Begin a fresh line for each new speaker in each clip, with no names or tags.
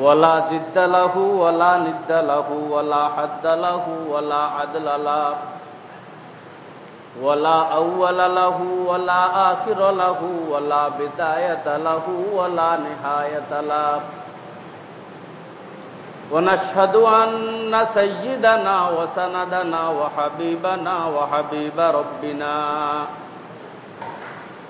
ولا جد له ولا ند له ولا حد له ولا عدل له ولا أول له ولا آخر له ولا بداية له ولا نهاية له. ونشهد أن سيدنا وسندنا وحبيبنا وحبيب ربنا.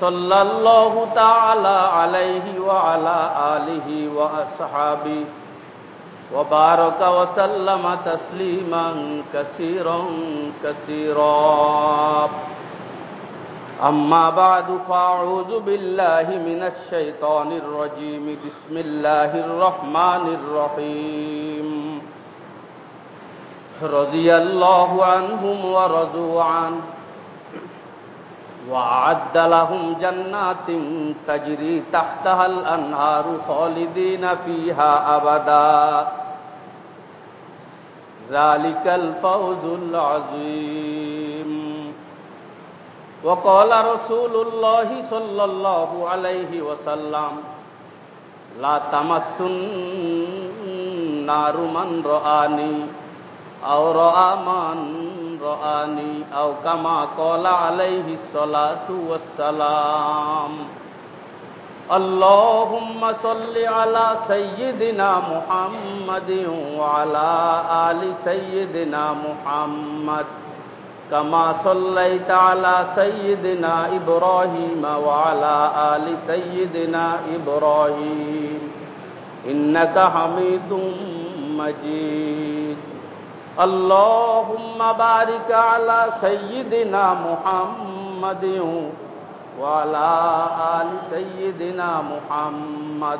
صلى الله تعالى عليه وعلى آله وأصحابه وبارك وسلم تسليما كثيرا كثيرا. أما بعد فأعوذ بالله من الشيطان الرجيم. بسم الله الرحمن الرحيم. رضي الله عنهم ورضوا عنه. وأعد لهم جنات تجري تحتها الأنهار خالدين فيها أبدا. ذلك الفوز العظيم. وقال رسول الله صلى الله عليه وسلم لا تمس النار من رآني أو رأى من رآني أو كما قال عليه الصلاة والسلام اللهم صل على سيدنا محمد وعلى آل سيدنا محمد كما صليت على سيدنا إبراهيم وعلى آل سيدنا إبراهيم إنك حميد مجيد اللهم بارك على سيدنا محمد وعلى آل سيدنا محمد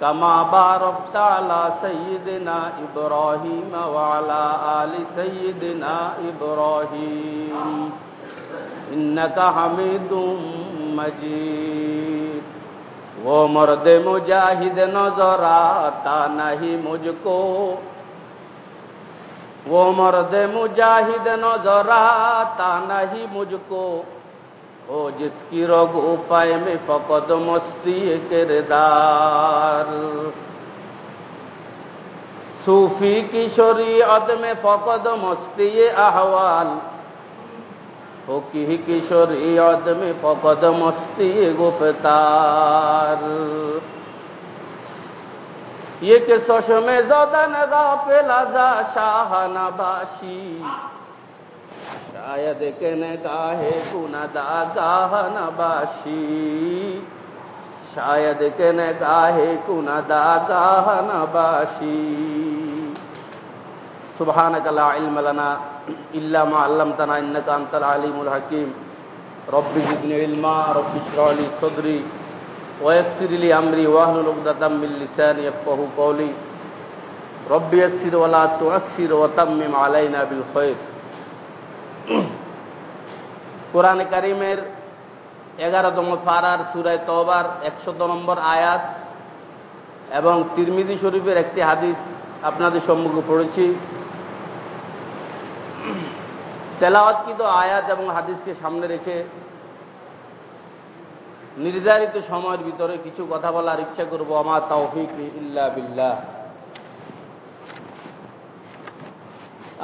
كما باركت على سيدنا إبراهيم وعلى آل سيدنا إبراهيم. إنك حميد مجيد. وہ مرد مجاہد نظر آتا نہیں مجھ کو वो मर्द मुजाहिद नजराता नहीं मुझको। ओ, जिसकी रोग उपाय में फकद मस्ती किरदार। सूफी किशोरी अद में फकद मस्ती अहवाल। हो की अद में फकद मस्ती गुफ्तार। یہ کہ سوش که سوشمه زادن را پلازا شاهانه باشی۔ شاید که نگاه کندا گاهانه باشی۔ شاید که نگاه کندا گاهانه باشی۔ سبحانک لا علم لنا الا ما علمتنا انك انت العليم الحكيم رب جدن علما، رب اشرح لي صدري ويسر لي أمري واهلل عقدة من لساني يفقهوا قولي رب يسر ولا تعسر وتمم علينا بالخير কোরআন কারিমের এগারোতম ফারার সুরায় তবার একশত নম্বর আয়াত এবং তিরমিদি শরীফের একটি হাদিস আপনাদের সম্মুখে পড়েছি তেলাওয়াতকৃত আয়াত এবং হাদিসকে সামনে রেখে নির্ধারিত সময়ের ভিতরে কিছু কথা বলার ইচ্ছা করব। আমার তৌফিক ইল্লা বিল্লাহ।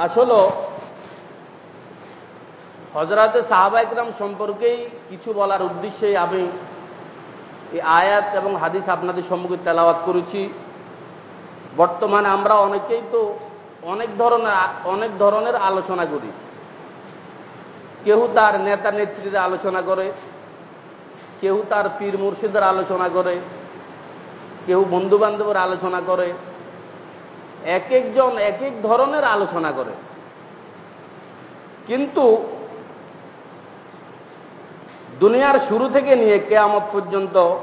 আসলে হজরতে সাহাবা ইকরাম সম্পর্কেই কিছু বলার উদ্দেশ্যে আমি এই আয়াত এবং হাদিস আপনাদের সম্মুখে তেলাওয়াত করেছি। বর্তমানে আমরা অনেকেই তো অনেক ধরনের অনেক ধরনের আলোচনা করি। কেউ তার নেতা নেত্রীর আলোচনা করে কেউ তার পীর মুর্শিদের আলোচনা করে, কেউ বন্ধু বান্ধবের আলোচনা করে, এক একজন এক এক ধরনের আলোচনা করে। কিন্তু দুনিয়ার শুরু থেকে নিয়ে কেয়ামত পর্যন্ত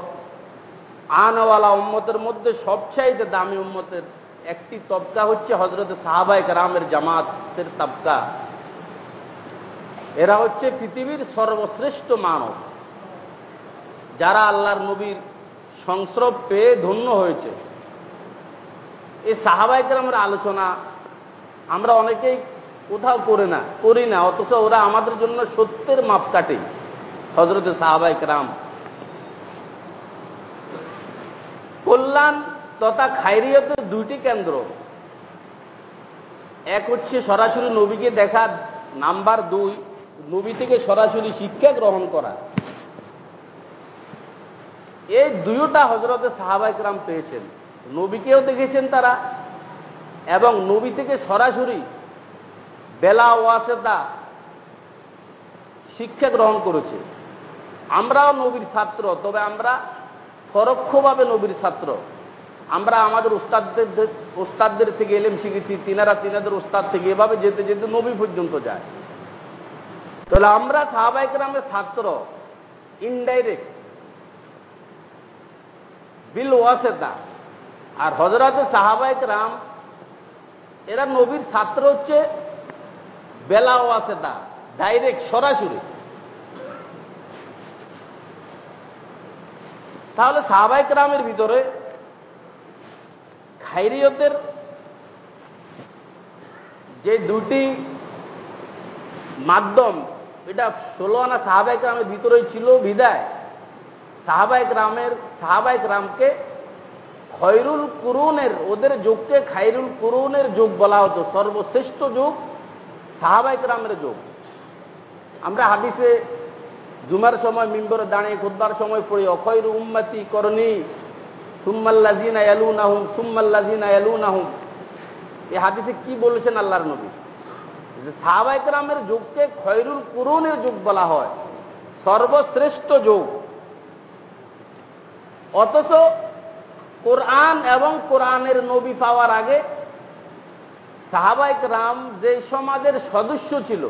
আনওয়ালা উম্মতের মধ্যে সবচাইতে দামি উম্মতের একটি তবকা হচ্ছে হজরত সাহাবায় রামের জামাতের তবকা। এরা হচ্ছে পৃথিবীর সর্বশ্রেষ্ঠ মানব। যারা আল্লাহর নবীর সংস্রব পেয়ে ধন্য হয়েছে। এই সাহাবাইকেরামের আলোচনা আমরা অনেকেই কোথাও করে না করি না, অথচ ওরা আমাদের জন্য সত্যের মাপকাঠি। হজরতে সাহাবাইকরাম কল্যাণ তথা খাইরিয়তের দুইটি কেন্দ্র। এক হচ্ছে সরাসরি নবীকে দেখার নাম্বার দুই, নবী থেকে সরাসরি শিক্ষা গ্রহণ করা। এই দুইটা হজরতে সাহাবাইকরাম পেয়েছেন। নবীকেও দেখেছেন তারা এবং নবী থেকে সরাসরি বেলা ওয়াসেদা শিক্ষা গ্রহণ করেছে। আমরাও নবীর ছাত্র, তবে আমরা পরোক্ষভাবে নবীর ছাত্র। আমরা আমাদের উস্তাদদের উস্তাদদের থেকে এলেম শিখেছি, তিনারা তিনাদের উস্তাদ থেকে এভাবে যেতে যেতে নবী পর্যন্ত যায়। তাহলে আমরা সাহাবাইক রামের ছাত্র ইনডাইরেক্ট বিল ওয়াসেদা আর হজরতে সাহাবাইক রাম এরা নবীর ছাত্র হচ্ছে বেলা ওয়াসেদা ডাইরেক্ট সরাসরি। তাহলে সাহাবাইক রামের ভিতরে খাইরিয়তের যে দুটি মাধ্যম, এটা ষোলো আনা সাহাবাইক রামের ভিতরেই ছিল বিদায়। সাহাবাইক রামের সাহাবাইক রামকে খৈরুল কুরুনের, ওদের যুগকে খাইরুল কুরুনের যুগ বলা হতো, সর্বশ্রেষ্ঠ যুগ সাহাবাইক রামের যুগ। আমরা হাদিসে জুমার সময় মিম্বরে দাঁড়িয়ে খুদবার সময় পড়ি, অখৈর উম্মতি করণী সুম্মাল্লাজিনা এলু নাহুম সুম্মাল্লাজিনা এলু নাহুম এই হাদিসে কি বলেছেন আল্লাহর নবী? যে সাহাবাইক রামের যুগকে খৈরুল কুরুনের যুগ বলা হয়, সর্বশ্রেষ্ঠ যুগ। অথচ কোরআন এবং কোরআনের নবী পাওয়ার আগে সাহাবাইক রাম যে সমাজের সদস্য ছিল,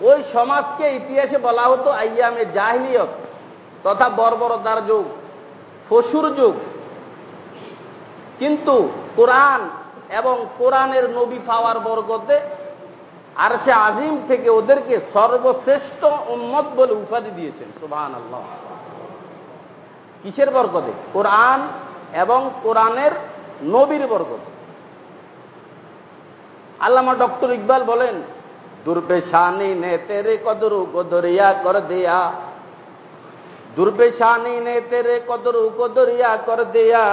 ওই সমাজকে ইতিহাসে বলা হতো আইয়ামে জাহিলিয়ত তথা বর্বরতার যুগ, ফসুর যুগ। কিন্তু কোরআন এবং কোরআনের নবী পাওয়ার বর্গতে আর সে আজিম থেকে ওদেরকে সর্বশ্রেষ্ঠ উন্মত বলে উপাধি দিয়েছেন সুবাহান আল্লাহ কিসের বরকতে কোরআন এবং কোরআনের নবীর বরকতে আল্লামা ডক্টর ইকবাল বলেন दुर्पेशानी ने तेरे कदरू को दरिया कर दिया दुर्पेशानी ने तेरे कदरू को दरिया कर दिया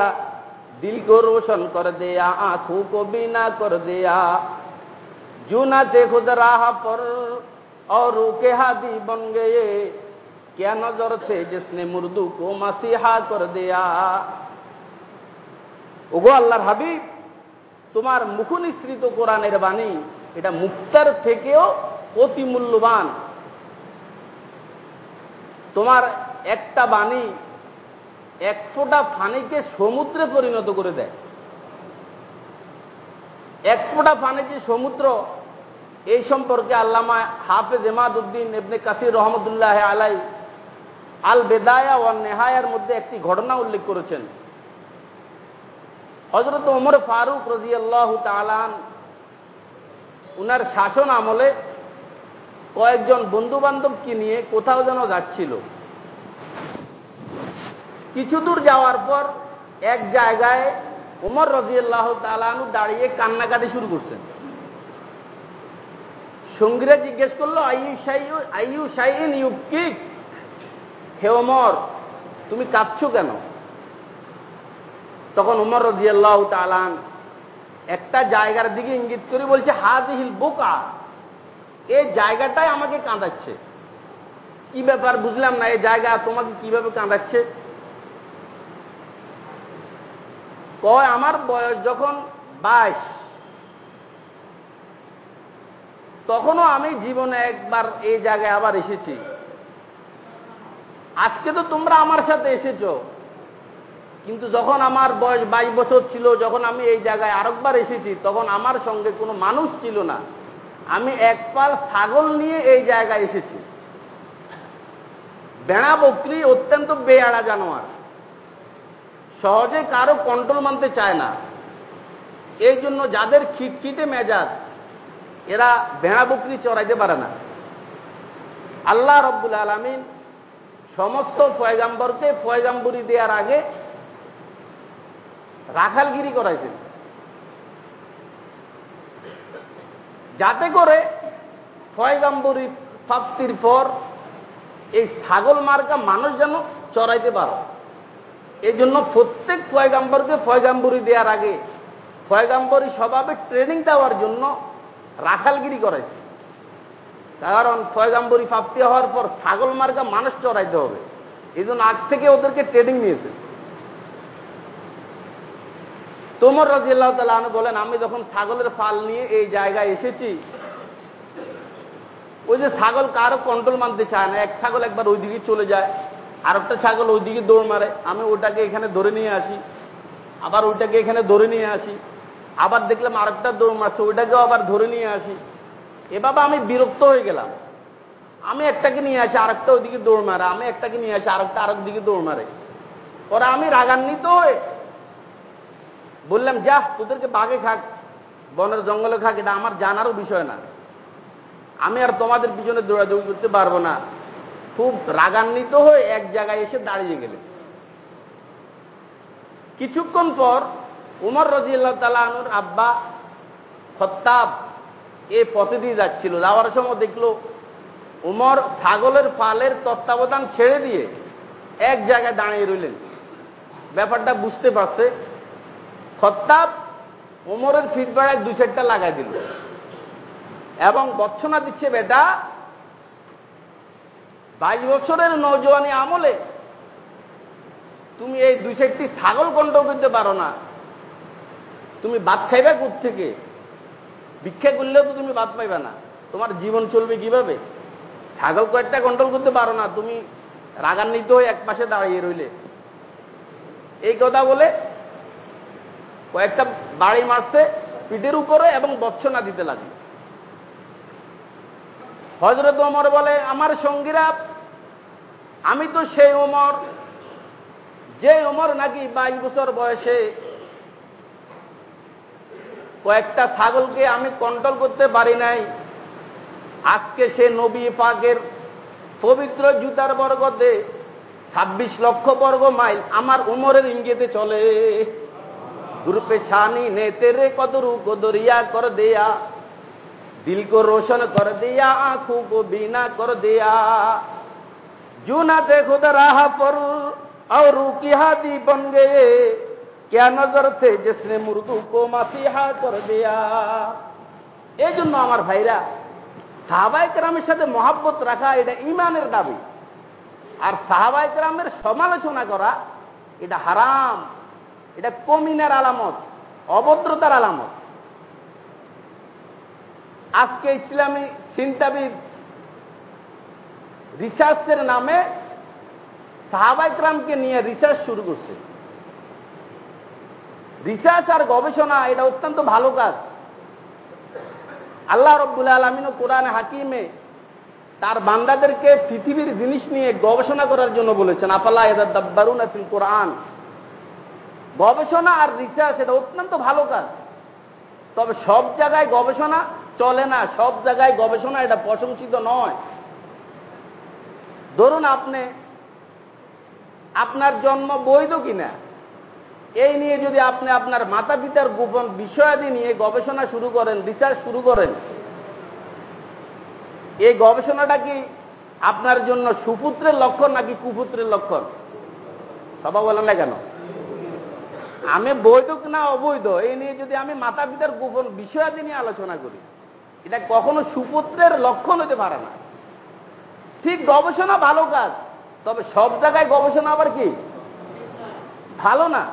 दिल को रोशन कर दिया आंखों को बीना कर दिया जूना थे खुद राह पर और के हादी बन गए क्या नजर थे जिसने मुर्दू को मसीहा कर दिया ওগো আল্লাহর হাবিব তোমার মুখনিসৃত কোরআনের বাণী এটা মুক্তার থেকেও অতি মূল্যবান তোমার একটা বাণী এক ফোঁটা ফানিকে সমুদ্রে পরিণত করে দেয় এক ফোঁটা ফানি যে সমুদ্র এই সম্পর্কে আল্লামা হাফেজ এমাদ উদ্দিন এবনে কাসির রহমতুল্লাহ আলাই আল বেদায়া ও নেহায়ার মধ্যে একটি ঘটনা উল্লেখ করেছেন। হজরত ওমর ফারুক রাজি আল্লাহ তালান উনার শাসন আমলে কয়েকজন বন্ধু বান্ধবকে নিয়ে কোথাও যেন যাচ্ছিল। কিছু দূর যাওয়ার পর এক জায়গায় ওমর রাজিয়াল্লাহ তালানু দাঁড়িয়ে কান্নাকাটি শুরু করছেন। সঙ্গীরা জিজ্ঞেস করল আইউ সাইন ইউ কিক হে ওমর, তুমি কাঁদছো কেন? তখন উমর রাজিয়াল্লাহ তালান একটা জায়গার দিকে ইঙ্গিত করে বলছে হাজিহিল বোকা। এই জায়গাটাই আমাকে কাঁদাচ্ছে। কি ব্যাপার বুঝলাম না এই জায়গা তোমাকে কীভাবে কাঁদাচ্ছে? কয়, আমার বয়স যখন বাইশ, তখনও আমি জীবনে একবার এই জায়গায় আবার এসেছি। আজকে তো তোমরা আমার সাথে এসেছ। কিন্তু যখন আমার বয়স বাইশ বছর ছিল, যখন আমি এই জায়গায় আরেকবার এসেছি, তখন আমার সঙ্গে কোনো মানুষ ছিল না। আমি এক পাল ছাগল নিয়ে এই জায়গায় এসেছি। বেড়া বকরি অত্যন্ত বেয়াড়া জানোয়ার। সহজে কারও কন্ট্রোল মানতে চায় না। এই জন্য যাদের খিটখিটে মেজাজ, এরা ভেড়া বকরি চড়াইতে পারে না। আল্লাহ রব্বুল আলমিন সমস্ত ফয়গাম্বরকে ফয়গাম্বরি দেওয়ার আগে রাখালগিরি করাইছেন। যাতে করে ফয়গাম্বরি প্রাপ্তির পর এই ছাগল মার্কা মানুষ যেন চড়াইতে পারো। এই জন্য প্রত্যেক ফয়গাম্বরকে ফয়গাম্বরি দেওয়ার আগে ফয়গাম্বরী স্বভাবে ট্রেনিং দেওয়ার জন্য রাখালগিরি করাইছে কারণ ফয়গাম্বরী প্রাপ্তি হওয়ার পর ছাগল মার্কা মানুষ চড়াইতে হবে। এই জন্য আগ থেকে ওদেরকে ট্রেনিং নিয়েছে। তোমর রাজিয়াল্লাহ তালা বলেন, আমি যখন ছাগলের ফাল নিয়ে এই জায়গায় এসেছি, ওই যে ছাগল কারও কন্ট্রোল মানতে চায় না। এক ছাগল একবার ওইদিকে চলে যায় আর একটা ছাগল ওইদিকে দৌড় মারে। আমি ওটাকে এখানে ধরে নিয়ে আসি, আবার ওইটাকে এখানে ধরে নিয়ে আসি, আবার দেখলাম আরেকটা দৌড় মারছে, ওইটাকেও আবার ধরে নিয়ে আসি। এভাবে আমি বিরক্ত হয়ে গেলাম। আমি একটাকে নিয়ে আসি, আরেকটা ওইদিকে দৌড় মারে। আমি একটাকে নিয়ে আসি, আরেকটা, আরেক দিকে দৌড় মারে। পরে আমি রাগান্বিত হয়ে বললাম যা তোদেরকে বাঘে খাক, বনের জঙ্গলে খাক, এটা আমার জানারও বিষয় না। আমি আর তোমাদের পিছনে দৌড়াদৌড়ি করতে পারব না। খুব রাগান্বিত হয়ে এক জায়গায় এসে দাঁড়িয়ে গেলেন। কিছুক্ষণ পর উমর রাজিয়াল্লাহ তালানুর আব্বা খত্তাব এ পথে দিয়ে যাচ্ছিল। যাওয়ার সময় দেখল উমর ছাগলের পালের তত্ত্বাবধান ছেড়ে দিয়ে এক জায়গায় দাঁড়িয়ে রইলেন। ব্যাপারটা বুঝতে পারছে। খত্তাব উমরের ফিটবেড়ায় দু সেটটা লাগাই দিল। এবং বচ্ছনা দিচ্ছে, বেটা, বাইশ বছরের নৌজওয়ানি আমলে তুমি এই দুই সেটটি ছাগল কন্ট্রোল করতে পারো না। তুমি ভাত খাইবে থেকে ভিক্ষা করলেও তো তুমি ভাত পাইবে না। তোমার জীবন চলবে কীভাবে? ছাগল কয়েকটা কন্ট্রোল করতে পারো না, তুমি রাগান্বিত হয়ে এক পাশে দাঁড়িয়ে রইলে। এই কথা বলে কয়েকটা বাড়ি মারছে পিঠের উপরে এবং বচ্ছনা দিতে লাগে। হজরত ওমর বলে, আমার সঙ্গীরা, আমি তো সেই ওমর। যে ওমর নাকি বাইশ বছর বয়সে কয়েকটা ছাগলকে আমি কন্ট্রোল করতে পারি নাই আজকে সে নবী পাকের পবিত্র জুতার বর্গতে ছাব্বিশ লক্ষ বর্গ মাইল আমার উমরের ইঙ্গিতে চলে গ্রুপে ছানি নে তেরে কদরু কদরিয়া কর দেয়া दिल को रोशन कर दिया आंखों को बीना कर दिया जू ना थे खुद राह पर और रू की हादी बन गए क्या नजर थे जिसने मुर्दू को मसीहा कर दिया এই জন্য আমার ভাইরা সাহাবাই কেরামের সাথে মহাব্বত রাখা এটা ইমানের দাবি আর সাহাবাই কেরামের সমালোচনা করা এটা হারাম এটা কমিনার আলামত অভদ্রতার আলামত আজকে ইসলামী চিন্তাবিদ রিসার্চের নামে সাহাবাইকরামকে নিয়ে রিসার্চ শুরু করছে রিসার্চ আর গবেষণা, এটা অত্যন্ত ভালো কাজ। আল্লাহ রব্বুল আলমিন কোরআন হাকিমে তার বান্দাদেরকে পৃথিবীর জিনিস নিয়ে গবেষণা করার জন্য বলেছেন আফাল্লাহ এদার দাব্বারুন আফিল কোরআন। গবেষণা আর রিসার্চ, এটা অত্যন্ত ভালো কাজ। তবে সব জায়গায় গবেষণা চলে না, সব জায়গায় গবেষণা এটা প্রশংসিত নয়। ধরুন আপনি, আপনার জন্ম বৈধ কিনা এই নিয়ে যদি আপনি আপনার মাতা পিতার গোপন বিষয়াদি নিয়ে গবেষণা শুরু করেন রিসার্চ শুরু করেন, এই গবেষণাটা কি আপনার জন্য সুপুত্রের লক্ষণ নাকি কুপুত্রের লক্ষণ? সবাই বলেন না কেন? আমি বৈধ না অবৈধ, এই নিয়ে যদি আমি মাতা পিতার গোপন বিষয়াদি নিয়ে আলোচনা করি, এটা কখনো সুপুত্রের লক্ষণ হতে পারে না। ঠিক গবেষণা ভালো কাজ, তবে সব জায়গায় গবেষণা আবার কি? ভালো না।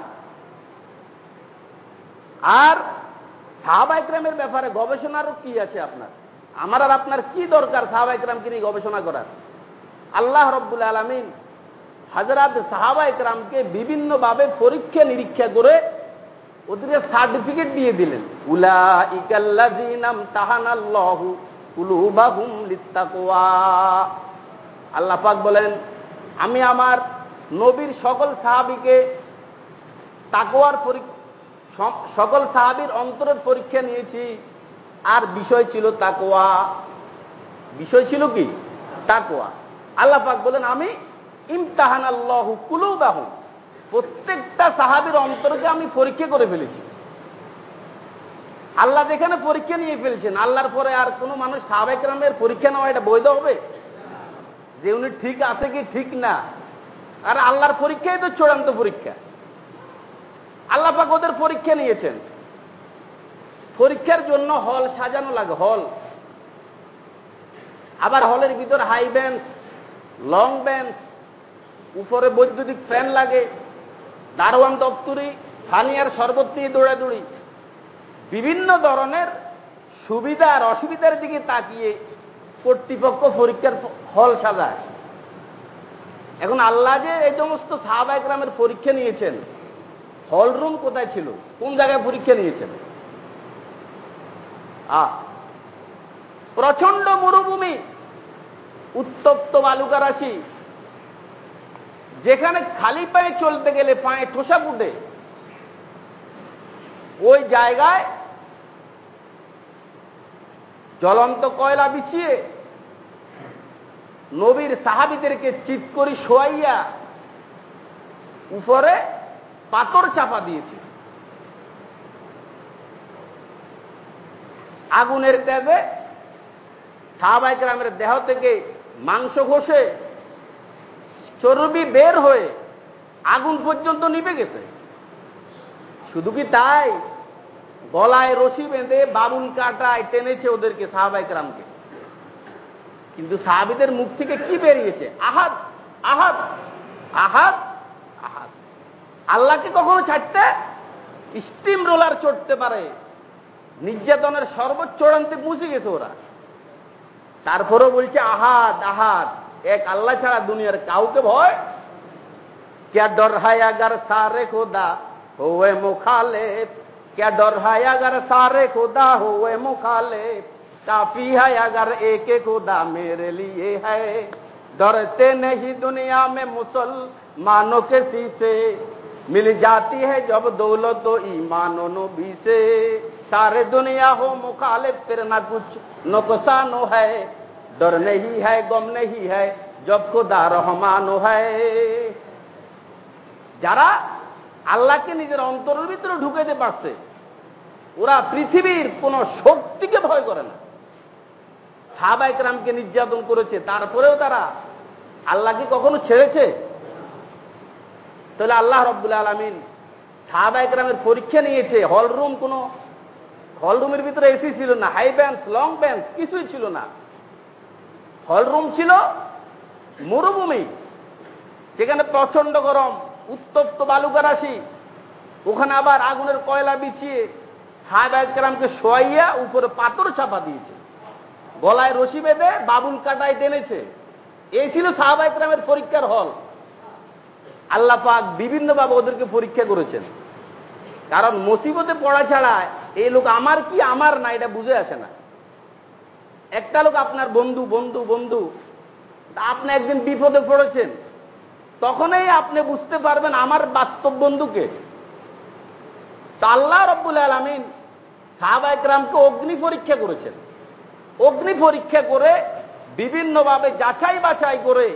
আর সাহাবাইক্রামের ব্যাপারে গবেষণারও কি আছে আপনার? আমার আর আপনার কি দরকার সাহাবাইক্রামকে নিয়ে গবেষণা করার? আল্লাহ রব্বুল আলমিন হাজরাত সাহাবাইক্রামকে বিভিন্নভাবে পরীক্ষা নিরীক্ষা করে ওদেরকে সার্টিফিকেট দিয়ে দিলেন। আল্লাহ পাক বলেন, আমি আমার নবীর সকল সাহাবিকে তাকোয়ার সকল সাহাবির অন্তরের পরীক্ষা নিয়েছি। আর বিষয় ছিল তাকোয়া বিষয় ছিল কি? তাকোয়া আল্লাহ পাক বলেন, আমি ইমতাহান আল্লাহ কুলুবাহুম। প্রত্যেকটা সাহাবির অন্তরকে আমি পরীক্ষা করে ফেলেছি। আল্লাহ যেখানে পরীক্ষা নিয়ে ফেলছেন, আল্লাহর পরে আর কোনো মানুষ সাহাবেক রামের পরীক্ষা নেওয়া এটা বৈধ হবে? যে উনি ঠিক আছে কি ঠিক না? আর আল্লাহর পরীক্ষাই তো চূড়ান্ত পরীক্ষা। আল্লাহ পাক ওদের পরীক্ষা নিয়েছেন। পরীক্ষার জন্য হল সাজানো লাগে, হল। আবার হলের ভিতর হাই বেঞ্চ, লং বেঞ্চ, উপরে বৈদ্যুতিক ফ্যান লাগে, দারোয়ান দপ্তরি, ফানিয়ার শরবত নিয়ে দৌড়াদৌড়ি। বিভিন্ন ধরনের সুবিধা আর অসুবিধার দিকে তাকিয়ে কর্তৃপক্ষ পরীক্ষার হল সাজায়। এখন আল্লাহ যে এই সমস্ত সাহাবায় গ্রামের পরীক্ষা নিয়েছেন হল রুম কোথায় ছিল? কোন জায়গায় পরীক্ষা নিয়েছেন? প্রচণ্ড মরুভূমি, উত্তপ্ত বালুকা রাশি। যেখানে খালি পায়ে চলতে গেলে পায়ে ঠোসা ফুটে। ওই জায়গায় জ্বলন্ত কয়লা বিছিয়ে নবীর সাহাবিদেরকে চিৎ করি শোয়াইয়া উপরে পাথর চাপা দিয়েছে। আগুনের তেজে সাহাবাই গ্রামের দেহ থেকে মাংস ঘষে চর্বি বের হয়ে আগুন পর্যন্ত নিভে গেছে। শুধু কি তাই? গলায় রশি বেঁধে বাবুল কাটায় টেনেছে ওদেরকে সাহাবাই গ্রামকে কিন্তু সাহাবিদের মুখ থেকে কি বেরিয়েছে? আহাত আহাত আহাত আল্লাহকে কখনো ছাড়তে স্টিম রোলার চড়তে পারে। নির্যাতনের সর্বোচ্চ চূড়ান্তে পৌঁছে গেছে ওরা। তারপরেও বলছে, আহাদ আহাদ, এক আল্লাহ ছাড়া দুনিয়ার কাউকে ভয়? ক্যা ডর হায় আগার সারে খোদা হোয়ে মোখালে ক্যা ডর হায় আগার সারে খোদা হোয়ে মোখালে কাপি হায় আগার একে খোদা মেরে লিয়ে হ্যায় ডরতে নেই দুনিয়া মে মুসলমানো কে শিষে मिल जाती है जब दौलत तो ईमानो नबी से सारे दुनिया हो मुखालिफ फिर ना कुछ नुकसानो है डर नहीं है गम नहीं है जब खुदा रहमानो है যারা আল্লাহকে নিজের অন্তরের ভিতরে ঢুকেতে পারছে ওরা পৃথিবীর কোন শক্তিকে ভয় করে না সাহাবাইক রামকে নির্যাতন করেছে তারপরেও তারা আল্লাহকে কখনো ছেড়েছে তাহলে আল্লাহ রব্দুল্লাহ আলমিন সাহাবাইক রামের পরীক্ষা নিয়েছে হলরুম কোন হলরুমের ভিতরে এসি ছিল না, হাই বেঞ্চ, লং বেঞ্চ, কিছুই ছিল না। হলরুম ছিল মরুভূমি সেখানে প্রচণ্ড গরম, উত্তপ্ত বালুকা রাশি, ওখানে আবার আগুনের কয়লা বিছিয়ে সাহেবামকে শোয়াইয়া উপরে পাথর চাপা দিয়েছে। গলায় রশি বেঁধে বাবুল কাটায় টেনেছে। এই ছিল সাহাবাইকরামের পরীক্ষার হল। আল্লাহ পাক বিভিন্নভাবে ওদেরকে পরীক্ষা করেছেন। কারণ মুসিবতে পড়া ছাড়া এই লোক আমার কি আমার না, এটা বুঝে আসে না। একটা লোক আপনার বন্ধু বন্ধু বন্ধু আপনি একদিন বিপদে পড়েছেন, তখনই আপনি বুঝতে পারবেন আমার বাস্তব বন্ধুকে। তা আল্লাহ রব্বুল আলমিন সাহাবাইকরামকে অগ্নি পরীক্ষা করেছেন। অগ্নি পরীক্ষা করে বিভিন্নভাবে যাচাই বাছাই করে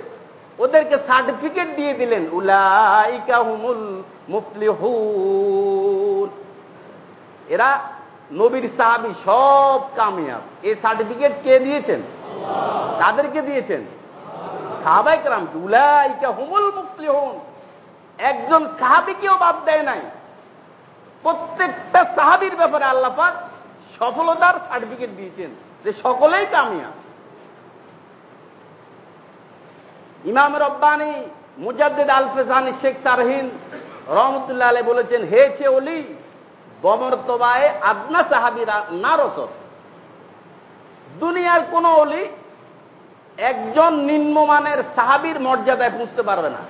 ওদেরকে সার্টিফিকেট দিয়ে দিলেন উলাইকা হুমুল মুফলিহুন। এরা নবীর সাহাবি সব কামিয়াব। এই সার্টিফিকেট কে দিয়েছেন? তাদেরকে দিয়েছেন? সাহাবাইকরাম উলাইকা হুমুল মুফলিহুন। একজন সাহাবিকেও বাদ দেয় নাই। প্রত্যেকটা সাহাবির ব্যাপারে আল্লাপাক সফলতার সার্টিফিকেট দিয়েছেন যে সকলেই কামিয়া ইমাম রব্বানি মুজাদ্দিদ আল ফেসানি শেখ তারহিন রহমতুল্লাহ আলী বলেছেন, হে চে অলি বমর্তবায় আদনা সাহাবিরা না রসদ। দুনিয়ার কোন অলি একজন নিম্নমানের সাহাবির মর্যাদায় পৌঁছতে পারবে না।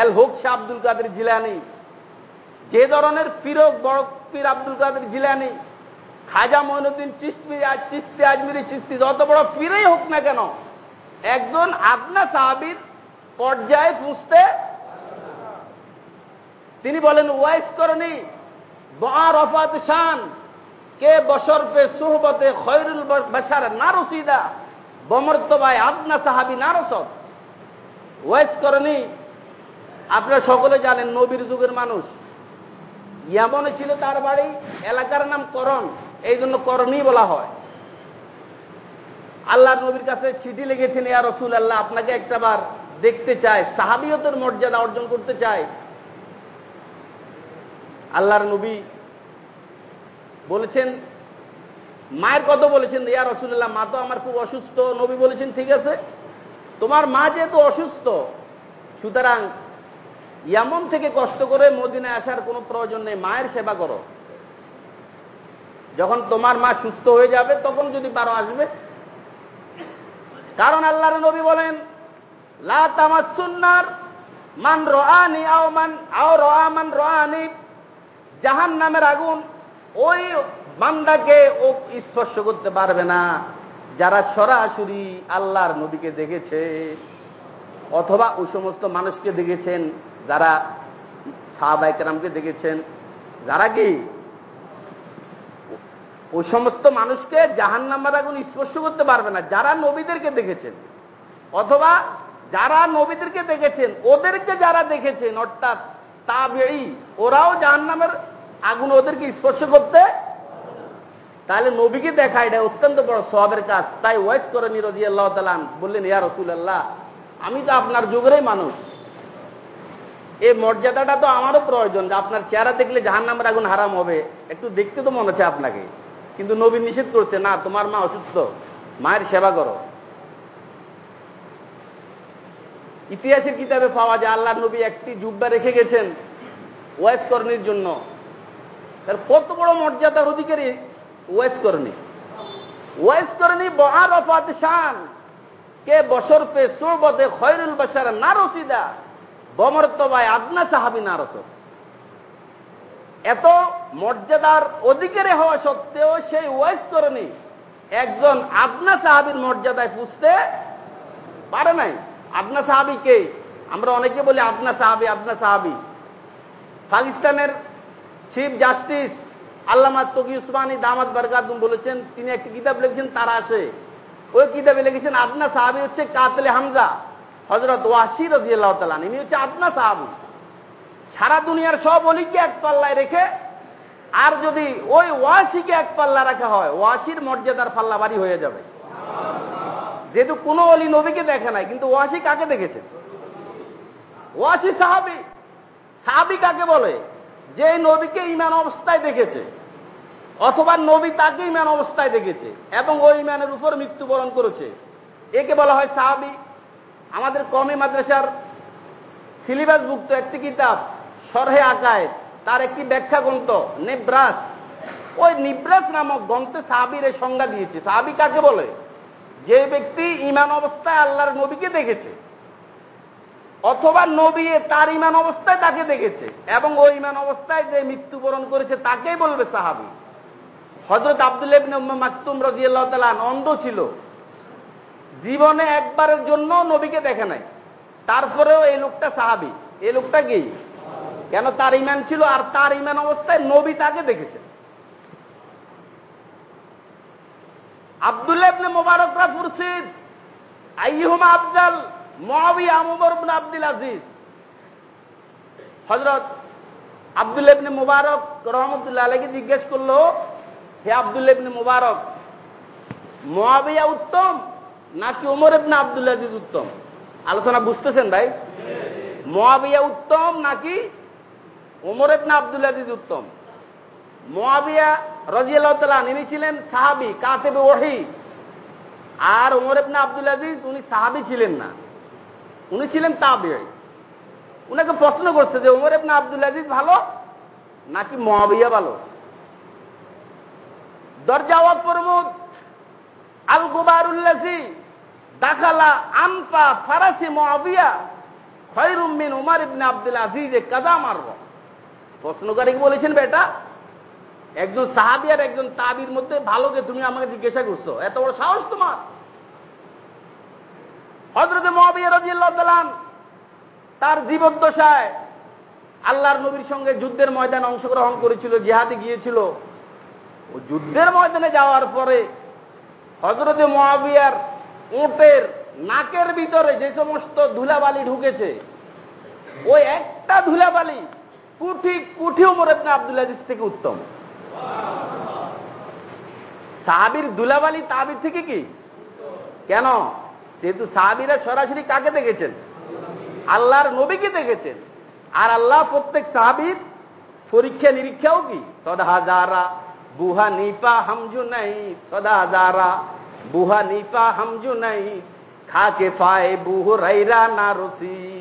এল হোক শাহ আব্দুল কাদের জিলানি, যে ধরনের ফিরক বড় আব্দুল কাদের জিলানি, খাজা মইনুদ্দিন চিস্তি চিস্তি আজমিরি চিস্তি যত বড় পীরেই হোক না কেন একজন আদনা সাহাবির পর্যায়ে পুষতে তিনি বলেন ওয়াইস করনি রফাত শান, কে বসর পে সুহবতে খয়রুল বাসার না রসিদা বমর্তবায় আদনা সাহাবি না রসদ ওয়াইস করনি, আপনারা সকলে জানেন নবীর যুগের মানুষ। ইয়ামনে ছিল তার বাড়ি, এলাকার নাম করণ এই জন্য করণই বলা হয়। আল্লাহ নবীর কাছে চিঠি লিখেছেন, ইয়া রসুল আল্লাহ আপনাকে একটাবার দেখতে চায় সাহাবিয়তের মর্যাদা অর্জন করতে চায় আল্লাহর নবী বলেছেন, মায়ের কত বলেছেন, ইয়া রসুল্লাহ মা তো আমার খুব অসুস্থ। নবী বলেছেন, ঠিক আছে, তোমার মা যেহেতু অসুস্থ, সুতরাং ইয়ামন থেকে কষ্ট করে মদিনায় আসার কোনো প্রয়োজন নেই, মায়ের সেবা করো। যখন তোমার মা সুস্থ হয়ে যাবে, তখন যদি পারো আসবে কারণ আল্লাহর নবী বলেন, লা তামাসুন্নার মান রানি আও মান, আও রা মান জাহান নামের আগুন ওই বান্দাকে ও স্পর্শ করতে পারবে না। যারা সরাসরি আল্লাহর নবীকে দেখেছে অথবা ওই সমস্ত মানুষকে দেখেছেন, যারা সাহাবাইকেরামকে দেখেছেন, যারা কি ওই সমস্ত মানুষকে জাহান নাম্বার আগুন স্পর্শ করতে পারবে না। যারা নবীদেরকে দেখেছেন, অথবা যারা নবীদেরকে দেখেছেন, ওদেরকে যারা দেখেছেন, অর্থাৎ তাবেই ওরাও জাহান নামের আগুন ওদেরকে স্পর্শ করতে তাহলে নবীকে দেখা, এটা অত্যন্ত বড় সবের কাজ। তাই ওয়েস করে নিরজি আল্লাহ তালান বললেন, ইয়া রসুল আল্লাহ আমি তো আপনার যুগেরই মানুষ। এই মর্যাদাটা তো আমারও প্রয়োজন যে আপনার চেহারা দেখলে জাহান নামের আগুন হারাম হবে। একটু দেখতে তো মনে হচ্ছে আপনাকে। কিন্তু নবী নিষেধ করছে, না, তোমার মা অসুস্থ, মায়ের সেবা করো। ইতিহাসের কিতাবে পাওয়া যায় আল্লাহ নবী একটি জুব্বা রেখে গেছেন ওয়েস করণির জন্য। তার কত বড় মর্যাদার অধিকারী ওয়েস করণী। ওয়েস করণী বহার অফাত শান। কে বসর পে সুরবতে খয়রুল বাসার না রসিদা বমর্তবায় আদনা সাহাবি না রসদ এত মর্যাদার অধিকারে হওয়া সত্ত্বেও সেই ওয়েস করণী একজন আদনা সাহাবির মর্যাদায় পুষতে পারে নাই। আদনা সাহাবি কে? আমরা অনেকে বলি আদনা সাহাবি আদনা সাহাবি। পাকিস্তানের চিফ জাস্টিস আল্লামা তকি উসমানী দামাদ বরগাদুম বলেছেন, তিনি একটি কিতাব লিখেছেন, তারা আসে। ওই কিতাবে লিখেছেন, আদনা সাহাবি হচ্ছে কাতলে হামজা হজরত ওয়াসির রাজি আল্লাহ তালান ইনি হচ্ছে আদনা সাহাবি। সারা দুনিয়ার সব অলিকে এক পাল্লায় রেখে, আর যদি ওই ওয়াসিকে এক পাল্লা রাখা হয়, ওয়াসির মর্যাদার পাল্লা বাড়ি হয়ে যাবে। যেহেতু কোনো অলি নবীকে দেখে নাই, কিন্তু ওয়াসি কাকে দেখেছে? ওয়াসি সাহাবি। সাহাবি কাকে বলে? যে নবীকে ইমান অবস্থায় দেখেছে, অথবা নবী তাকে ইমান অবস্থায় দেখেছে, এবং ওই ইমানের উপর মৃত্যুবরণ করেছে। একে বলা হয় সাহাবি। আমাদের কমে মাদ্রাসার সিলেবাসভুক্ত একটি কিতাব সরহে আকায় তার একটি ব্যাখ্যা গ্রন্থ, নেব্রাস। ওই নিব্রাস নামক গ্রন্থে সাহাবির এই সংজ্ঞা দিয়েছে। সাহাবি কাকে বলে? যে ব্যক্তি ইমান অবস্থায় আল্লাহর নবীকে দেখেছে, অথবা নবী তার ইমান অবস্থায় তাকে দেখেছে, এবং ওই ইমান অবস্থায় যে মৃত্যুবরণ করেছে তাকেই বলবে সাহাবি। হজরত আবদুল্লাহ মাকতুম রাজিয়াল্লাহ তালান অন্ধ ছিল। জীবনে একবারের জন্য নবীকে দেখে নাই। তারপরেও এই লোকটা সাহাবি। এই লোকটা কি? কেন তার ইমান ছিল আর তার ইমান অবস্থায় নবী তাকে দেখেছে আবদুল্লাহ ইবনে মোবারকরা ফুরসিদ আইহুমা আফজাল মহাবিয়া আমর ইবনে আব্দুল আজিজ। হজরত আবদুল্লাহ ইবনে মুবারক রহমতুল্লাহ আলাইকে জিজ্ঞেস করল হে আবদুল্লাহ ইবনে মুবারক মহাবিয়া উত্তম নাকি ওমর ইবনে আব্দুল আজিজ উত্তম? আলোচনা বুঝতেছেন ভাই? মহাবিয়া উত্তম নাকি ওমর আব্দুল আজিজ উত্তম। মহাবিয়া রাজিয়াল্লাহ ইনি ছিলেন সাহাবি, কাতেবে ওহি আর ওমর আব্দুল আজিজ, উনি সাহাবি ছিলেন না। উনি ছিলেন তাবে উনাকে প্রশ্ন করছে যে ওমর আব্দুল আজিজ ভালো নাকি মহাবিয়া ভালো? দরজা প্রমোদ আল গুবারুল্লাসি দাখালা আনপা ফারাসি মহাবিয়া খয়রুমিন উমার ইবনে আব্দুল আজিজে কাদা মারব প্রশ্নকারী বলেছেন, বেটা, একজন সাহাবি আর একজন তাবির মধ্যে ভালোকে তুমি আমাকে জিজ্ঞাসা করছ। এত বড় সাহস তোমার? হজরত মহাবিয়া রাজিয়াল্লাহ তার জীবদ্দশায় আল্লাহর নবীর সঙ্গে যুদ্ধের ময়দানে অংশগ্রহণ করেছিল, জিহাদে গিয়েছিল। ও যুদ্ধের ময়দানে যাওয়ার পরে হজরতে মহাবিয়ার উঁটের নাকের ভিতরে যে সমস্ত ধুলাবালি ঢুকেছে, ওই একটা ধুলাবালি কুঠি কুঠি উমর আপনি আব্দুল আজিজ থেকে উত্তম। সাহাবির ধুলাবালি তাবির থেকে কি? কেন? যেহেতু সাহাবিরা সরাসরি কাকে দেখেছেন? আল্লাহর নবীকে দেখেছেন। আর আল্লাহ প্রত্যেক সাহাবির পরীক্ষা নিরীক্ষাও কি? সদা হাজারা বুহা নিপা হামজু নাই সদা হাজারা বুহা নিপা হামজু নাই, খাকে পায় বুহু রাইরা না রসিদ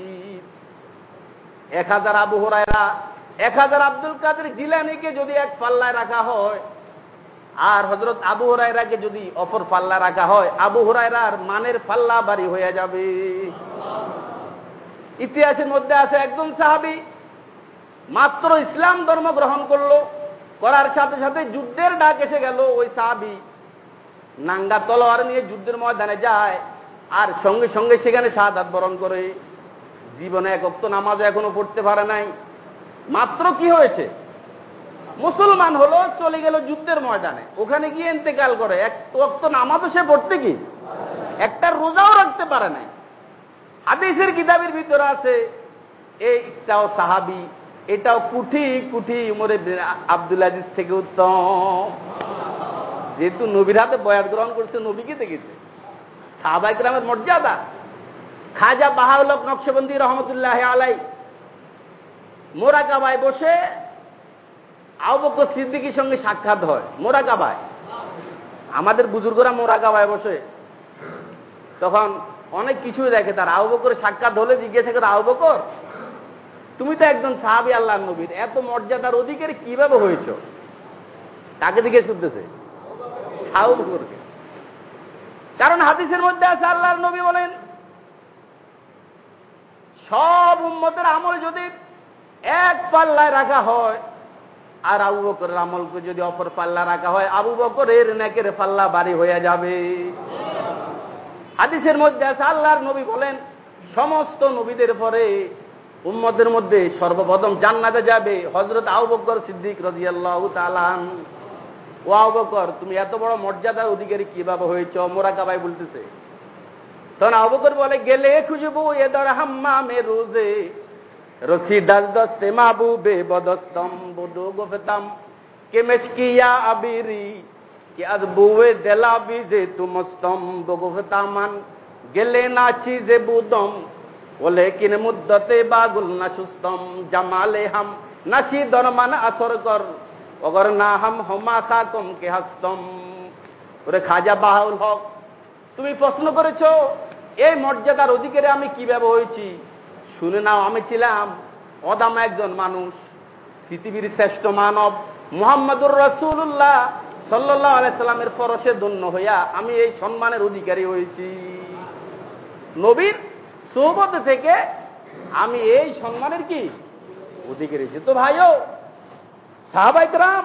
এক হাজার আবু হরাইরা এক হাজার আব্দুল কাদের জিলানিকে যদি এক পাল্লায় রাখা হয়, আর হজরত আবু হরাইরাকে যদি অপর পাল্লা রাখা হয়, আবু হরাইরার মানের পাল্লা বাড়ি হয়ে যাবে। ইতিহাসের মধ্যে আছে একজন সাহাবি, মাত্র ইসলাম ধর্ম গ্রহণ করল, করার সাথে সাথে যুদ্ধের ডাক এসে গেল, ওই সাহাবি নাঙ্গা তলোয়ার নিয়ে যুদ্ধের ময়দানে যায়, আর সঙ্গে সঙ্গে সেখানে শাহাদ বরণ করে। জীবনে এক অক্ত নামাজ এখনও পড়তে পারে নাই। মাত্র কি হয়েছে? মুসলমান হলো, চলে গেল যুদ্ধের ময়দানে। ওখানে গিয়ে ইন্তেকাল করে। এক অক্ত নামাজও সে পড়তে কি? একটা রোজাও রাখতে পারে নাই। হাদিসের কিতাবের ভিতরে আছে এইটাও সাহাবি, এটাও কুঠি কুঠি উমরে আব্দুল আজিজ থেকে উত্তম। যেহেতু নবীর হাতে বয়াত গ্রহণ করছে, নবীকে দেখেছে। সাহাবাই গ্রামের মর্যাদা। খাজা বাহাউলক নকশবন্দি রহমতুল্লাহ আলাই মোরাকাবায় বসে আবক সিদ্দিকির সঙ্গে সাক্ষাৎ হয়। মোরাকাবায়। আমাদের বুজুর্গরা মোরাকাবায় বসে। তখন অনেক কিছু দেখে তার। আউ বকর সাক্ষাৎ হলে জিজ্ঞাসা করে আউ বকর তুমি তো একজন সাহাবি আল্লাহ নবীর। এত মর্যাদার অধিকারী কীভাবে হয়েছ? তাকে দিকে শুনতেছে কারণ হাদিসের মধ্যে আছে, আল্লাহর নবী বলেন সব উম্মতের আমল যদি এক পাল্লায় রাখা হয়, আর আবু বকরের আমলকে যদি অপর পাল্লা রাখা হয়, আবু বকরের নেকের পাল্লা বাড়ি হয়ে যাবে। হাদিসের মধ্যে আছে, আল্লাহর নবী বলেন, সমস্ত নবীদের পরে উম্মদের মধ্যে সর্বপ্রথম জান্নাতে যাবে হজরত আউবকর সিদ্দিক রাজিয়াল্লাহ তালান ও আউবকর তুমি এত বড় মর্যাদার অধিকারী কীভাবে হয়েছ? মোরাকাবাই বলতেছে তখন আউবকর বলে, গেলে খুঁজবো এ দর হাম্মা মে রোজে। রসি দস দস্তে মাবুবে বদস্তম, বদো গোফতাম। কে মেশকিয়া আবিরি, কি আজ বুয়ে দেলা বিজে তুমস্তম বগুফতামান গেলে নাচি যে বুদম, বলে কিন মুদ্দতে বাগুল না সুস্তম। জামালে হাম নাচি দরমান আসর কর। অগর না হাম হমা খা কম কে হাস্তম। ওরে খাজা বাহাউল হক, তুমি প্রশ্ন করেছ এই মর্যাদার অধিকারে আমি কীভাবে হয়েছি? শুনে নাও, আমি ছিলাম অদাম একজন মানুষ, পৃথিবীর শ্রেষ্ঠ মানব, মোহাম্মদুর রসুল্লাহ সাল্লাহ আলাইসাল্লামের পরশে ধন্য হইয়া আমি এই সম্মানের অধিকারী হয়েছি। নবীর সৌবত থেকে আমি এই সম্মানের কি? অধিকারী তো ভাইও সাহাবাইকরাম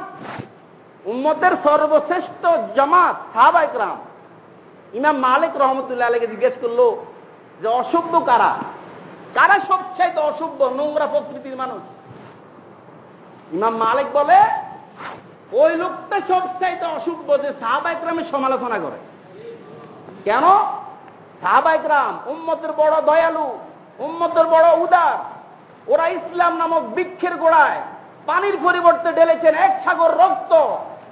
উম্মতের সর্বশ্রেষ্ঠ জামাত সাহাবাইকরাম ইমাম মালিক রহমতুল্লাহ আলীকে জিজ্ঞেস করল যে অসভ্য কারা? কারা সবচাইতে অসভ্য নোংরা প্রকৃতির মানুষ। ইমাম মালিক বলে, ওই লোকটা সবচাইতে অসভ্য যে সাহাবাইকরামের সমালোচনা করে। কেন? সাহাবাইকরাম উম্মতের বড় দয়ালু, উম্মতের বড় উদার। ওরা ইসলাম নামক বৃক্ষের গোড়ায় পানির পরিবর্তে ঢেলেছেন এক সাগর রক্ত,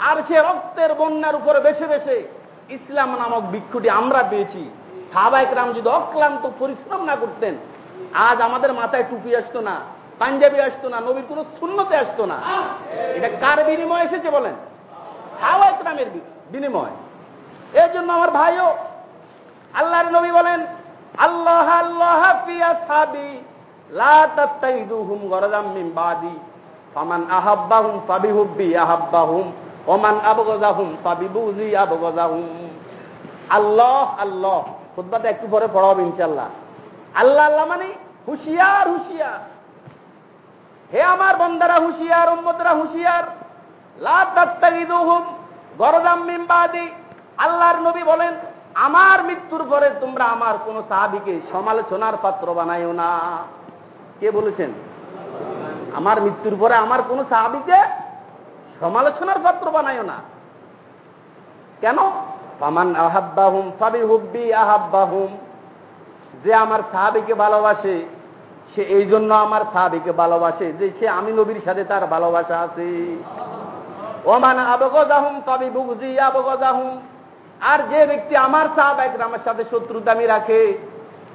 আর সে রক্তের বন্যার উপরে বেছে বেছে ইসলাম নামক বৃক্ষটি আমরা পেয়েছি। সাহাবাইকরাম যদি অক্লান্ত পরিশ্রম না করতেন, আজ আমাদের মাথায় টুপি আসতো না, পাঞ্জাবি আসতো না, নবীর কোন শূন্যতে আসতো না। এটা কার বিনিময় এসেছে বলেন? সাহাবাইকরামের বিনিময়। এর জন্য আমার ভাইও, আল্লাহর নবী বলেন, আল্লাহ আল্লাহ ফাবিহুব্বি আহাব্বাহুম। ওমান আবগজাহুম, ফাবিবুজি আবগজাহুম। আল্লাহ আল্লাহ। খুদ্বাটা একটু পরে পড়াবো ইনশাল্লাহ আল্লাহ আল্লাহ মানে হুশিয়ার হুশিয়ার। হে আমার বন্দারা হুশিয়ার, উম্মতরা হুশিয়ার। লাহুম গরদাম মিম্বাদি আল্লাহর নবী বলেন, আমার মৃত্যুর পরে তোমরা আমার কোন সাহাবিকে সমালোচনার পাত্র বানাইও না। কে বলেছেন? আমার মৃত্যুর পরে আমার কোন সাহাবিকে সমালোচনার পাত্র বানাইও না। কেন? পামান আহাব্বাহুম ফাবি হুব্বি আহাব্বাহুম। যে আমার সাহাবিকে ভালোবাসে, সে এই জন্য আমার সাহাবিকে ভালোবাসে যে সে আমি নবীর সাথে তার ভালোবাসা আছে। ওমান আবগজাহুম তবে বুগজি আবগজাহুম। আর যে ব্যক্তি আমার সাহাব আমার সাথে শত্রুতামি রাখে,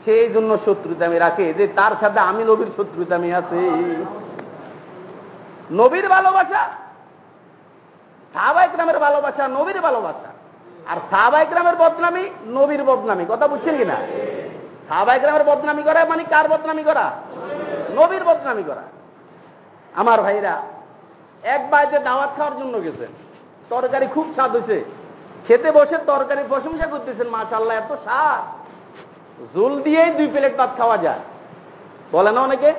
সে এই জন্য শত্রুতামি রাখে যে তার সাথে আমি নবীর শত্রুতামি আছে। নবীর ভালোবাসা সাহাবা একরামের ভালোবাসা, নবীর ভালোবাসা। আর সাহাবা একরামের বদনামি, নবীর বদনামি। কথা বুঝছেন কিনা? সাহাবা একরামের বদনামি করা মানে কার বদনামি করা? নবীর বদনামি করা। আমার ভাইরা এক বাড়িতে দাওয়াত খাওয়ার জন্য গেছেন, তরকারি খুব স্বাদ হয়েছে। খেতে বসে তরকারি প্রশংসা করতেছেন মাশাল্লাহ এত স্বাদ। জুল দিয়েই দুই প্লেট ভাত খাওয়া যায়। বলে না অনেকে?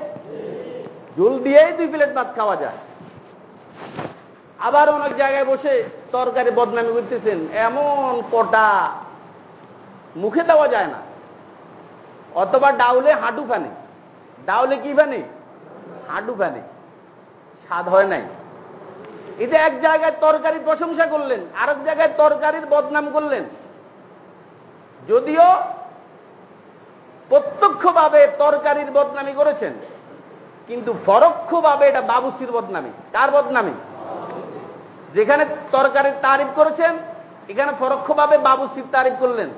জুল দিয়েই দুই প্লেট ভাত খাওয়া যায়। আবার অনেক জায়গায় বসে তরকারি বদনামি করতেছেন। এমন কটা মুখে দেওয়া যায় না। অথবা ডাউলে হাঁটু ফানে। ডাউলে কি ফানে? হাঁটু ফানে। স্বাদ হয় নাই। এটা এক জায়গায় তরকারির প্রশংসা করলেন, আরেক জায়গায় তরকারির বদনাম করলেন। যদিও প্রত্যক্ষভাবে তরকারির বদনামি করেছেন, কিন্তু পরোক্ষভাবে এটা বাবুসির বদনামি। কার বদনামি? যেখানে তরকারির তারিফ করেছেন, এখানে পরোক্ষভাবে বাবুসির তারিফ করলেন।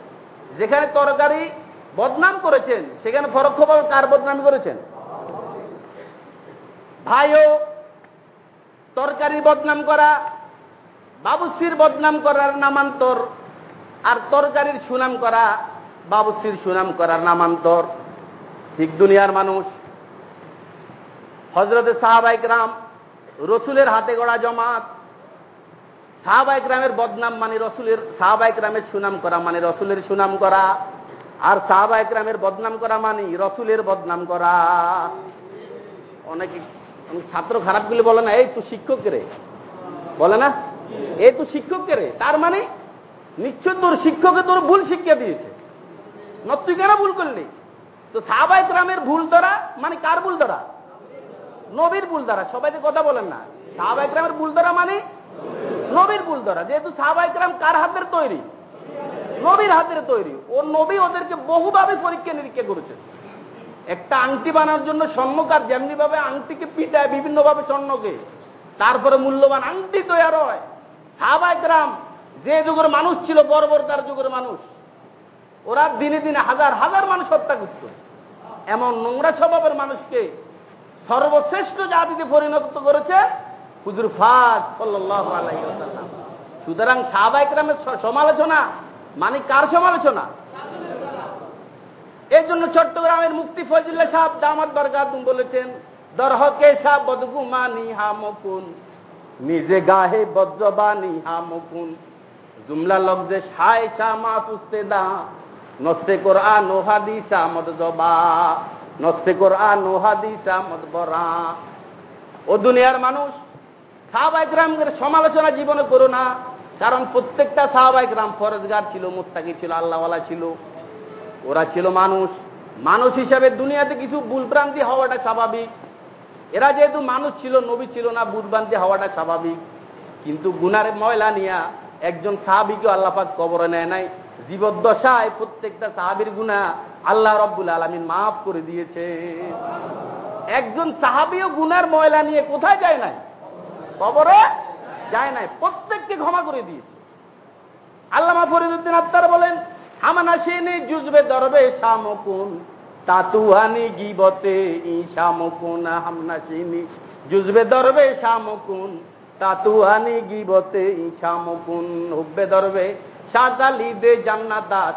যেখানে তরকারি বদনাম করেছেন, সেখানে পরোক্ষভাবে কার বদনাম করেছেন? ভাইও তরকারির বদনাম করা বাবুসির বদনাম করার নামান্তর, আর তরকারির সুনাম করা বাবুসির সুনাম করার নামান্তর। ঠিক দুনিয়ার মানুষ। হজরতে সাহাবাইক রাম রসুলের হাতে গড়া জমাত সাহাবাইক রামের বদনাম মানে রসুলের সাহাবাইক রামের সুনাম করা মানে রসুলের সুনাম করা। আর সাহাবাইক রামের বদনাম করা মানে রসুলের বদনাম করা। অনেকে ছাত্র খারাপ গুলি বলে না, এই তো শিক্ষক রে? বলে না, এই তো শিক্ষক রে? তার মানে নিশ্চয় তোর শিক্ষকে তোর ভুল শিক্ষা দিয়েছে। তুই কেন ভুল করলি? তো সাহাবাই গ্রামের ভুল ধরা মানে কার ভুল ধরা নবীর ভুল ধরা সবাই কথা বলেন না। সাহাবাই গ্রামের ভুল ধরা মানে নবীর ভুল ধরা, যেহেতু সাহাবাই গ্রাম কার হাতের তৈরি? নবীর হাতের তৈরি। ও নবী ওদেরকে বহুভাবে পরীক্ষা নিরীক্ষা করেছে। একটা আংটি বানানোর জন্য স্বর্ণকার যেমনি ভাবে আংটিকে পিটায় বিভিন্ন ভাবে স্বর্ণকে, তারপরে মূল্যবান আংটি তৈরি হয়। সাহাবাই গ্রাম যে যুগের মানুষ ছিল বর্বরকার যুগের মানুষ, ওরা দিনে দিনে হাজার হাজার মানুষ হত্যা করত। এমন নোংরা স্বভাবের মানুষকে সর্বশ্রেষ্ঠ জাতিতে পরিণত করেছে হুজুর ফাজ সাল্লাহ আলাইসাল্লাম সুতরাং সাহাবাইকরামের সমালোচনা মানে কার সমালোচনা? এই জন্য চট্টগ্রামের মুক্তি ফজিল্লা সাহেব দামাত বারগাতুম বলেছেন, দরহকে সাহ নিহা মকুন, নিজে গাহে বজ্রবানি হা মকুন। জুমলা লফজে সায় মা পুস্তে দা নস্তে কোরআ নোহাদি শাহ মদ জবা নস্তে কোরআ নোহাদি শাহ মদ বরা। ও দুনিয়ার মানুষ সাহাবাইকরামের সমালোচনা জীবনে করো না। কারণ প্রত্যেকটা সাহাবাইকরাম ফরজগার ছিল, মোত্তাকি ছিল, আল্লাহওয়ালা ছিল। ওরা ছিল মানুষ। মানুষ হিসাবে দুনিয়াতে কিছু ভুলভ্রান্তি হওয়াটা স্বাভাবিক। এরা যেহেতু মানুষ ছিল, নবী ছিল না, ভুলভ্রান্তি হওয়াটা স্বাভাবিক। কিন্তু গুনার ময়লা নিয়া একজন সাহাবিকে আল্লাপাক কবরে নেয় নাই। জীবদ্দশায় প্রত্যেকটা সাহাবির গুণা আল্লাহ রব্বুল আলমিন মাফ করে দিয়েছে। একজন সাহাবিও গুনার ময়লা নিয়ে কোথায় যায় নাই? কবরে যায় নাই, প্রত্যেককে ক্ষমা করে দিয়েছে। আল্লামা ফরিদুদ্দিন আত্মার বলেন হামানাসিনী জুজবে দরবে শামকুন, তাতুহানি গিবতে ই শামকুন হামনাসিনী জুজবে দরবে শামকুন, তাতুহানি গিবতে ই শামকুন হুব্বে দরবে সাজালি দে জান্নাতাত,